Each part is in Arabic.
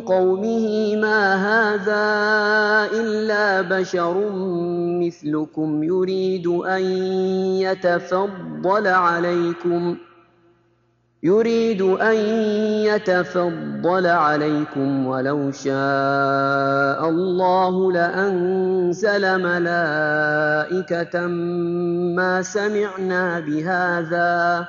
قومه ما هذا إلا بشر مثلكم يريد أن يتفضل عليكم يريد أن يتفضل عليكم ولو شاء الله لأنزل ملائكة ما سمعنا بهذا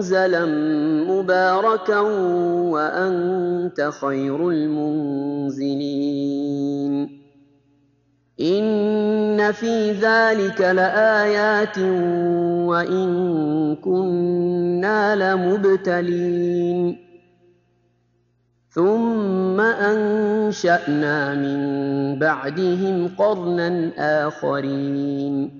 منزلا مباركا وأنت خير المنزلين. إن في ذلك لآيات وإن كنا لمبتلين. ثم أنشأنا من بعدهم قرنا آخرين.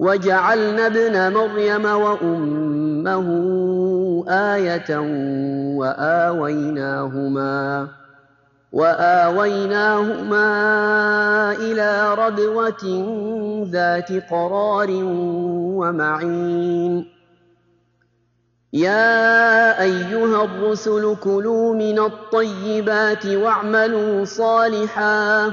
وَجَعَلْنَا ابْنَ مَرْيَمَ وَأُمَّهُ آيَةً وَآوَيْنَاهُمَا وَآوَيْنَاهُمَا إِلَىٰ رَبْوَةٍ ذَاتِ قَرَارٍ وَمَعِينٍ. يَا أَيُّهَا الرُّسُلُ كُلُوا مِنَ الطَّيِّبَاتِ وَاعْمَلُوا صَالِحًا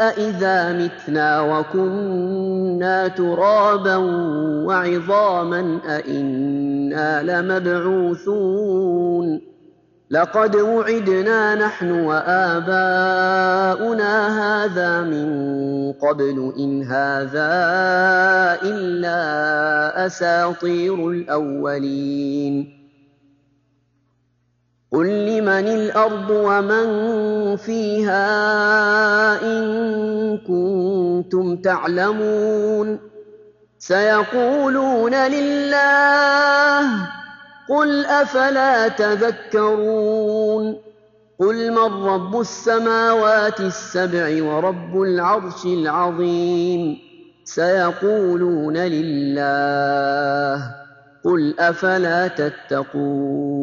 أإذا متنا وكنا ترابا وعظاما أإنا لمبعوثون لقد وعدنا نحن وآباؤنا هذا من قبل إن هذا إلا أساطير الأولين قل لمن الأرض ومن فيها إن كنتم تعلمون سيقولون لله قل أفلا تذكرون قل من رب السماوات السبع ورب العرش العظيم سيقولون لله قل أفلا تتقون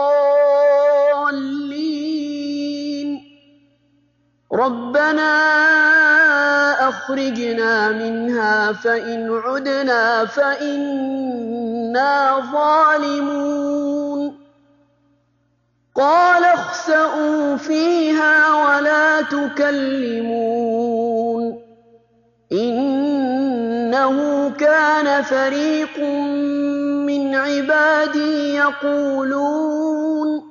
ربنا أخرجنا منها فإن عدنا فإنا ظالمون قال اخسئوا فيها ولا تكلمون إنه كان فريق من عبادي يقولون